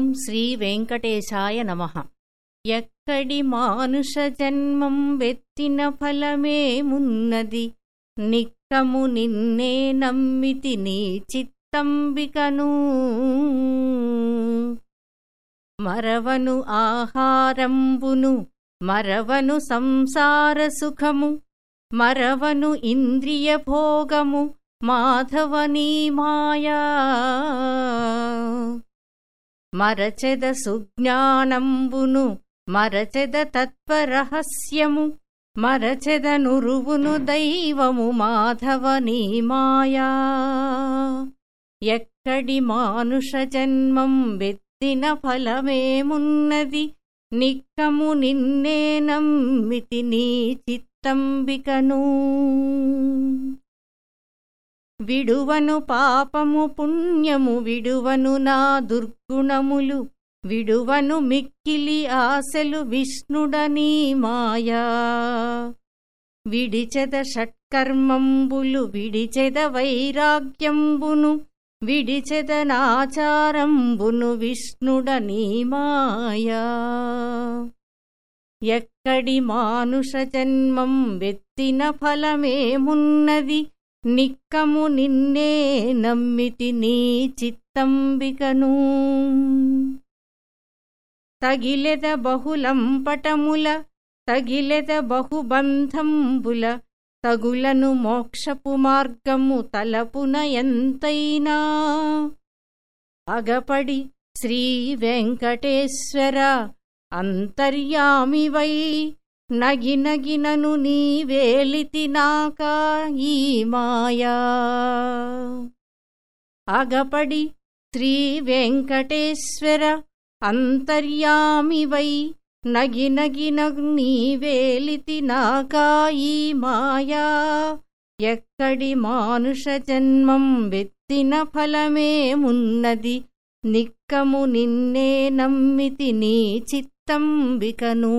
ఓం శ్రీ వెంకటేశాయ నమ. ఎక్కడి మానుష జన్మం వెత్తిన ఫలమేమున్నది నిక్కము నిన్నే నమ్మితి నీ చిత్తంబికను. మరవను ఆహారంబును మరవను సంసార సుఖము మరవను ఇంద్రియ భోగము మాధవనీ మాయా. మరచెద సుజ్ఞానంబును మరచెద తత్వరహస్యము మరచెద నురువును దైవము మాధవనీ మాయా ఎక్కడి మానుష జన్మం వెత్తిన ఫలమేమున్నది? నిక్కము నిన్నే నమ్మితి నీ చిత్తంబికను. విడువను పాపము పుణ్యము విడువను నా దుర్గుణములు విడువను మిక్కిలి ఆశలు విష్ణుడనీ మాయా. విడిచెద షట్కర్మంబులు విడిచెద వైరాగ్యంబును విడిచెద నాచారంబును విష్ణుడనీ మాయా. ఎక్కడి మానుష జన్మం వెత్తిన ఫలమేమున్నది? నిక్కము నిన్నే నమ్మితి నీ చిత్తంబికను. తగిలెద బహులంపటముల తగిలెద బహుబంధంబుల తగులను మోక్షపు మార్గము తలపున ఎంతైనా. అగపడి శ్రీ వెంకటేశ్వర అంతర్యామివై నగినగినను నీ వేలితి నాకా ఈ మాయా. అగపడి శ్రీ వెంకటేశ్వర అంతర్యామివై వై నీ వేలితి నాకా ఈ మాయా. ఎక్కడి మానుష జన్మం వెత్తిన ఫలమేమున్నది నిక్కము నిన్నే నమ్మితి నీ स्तम्बिकनू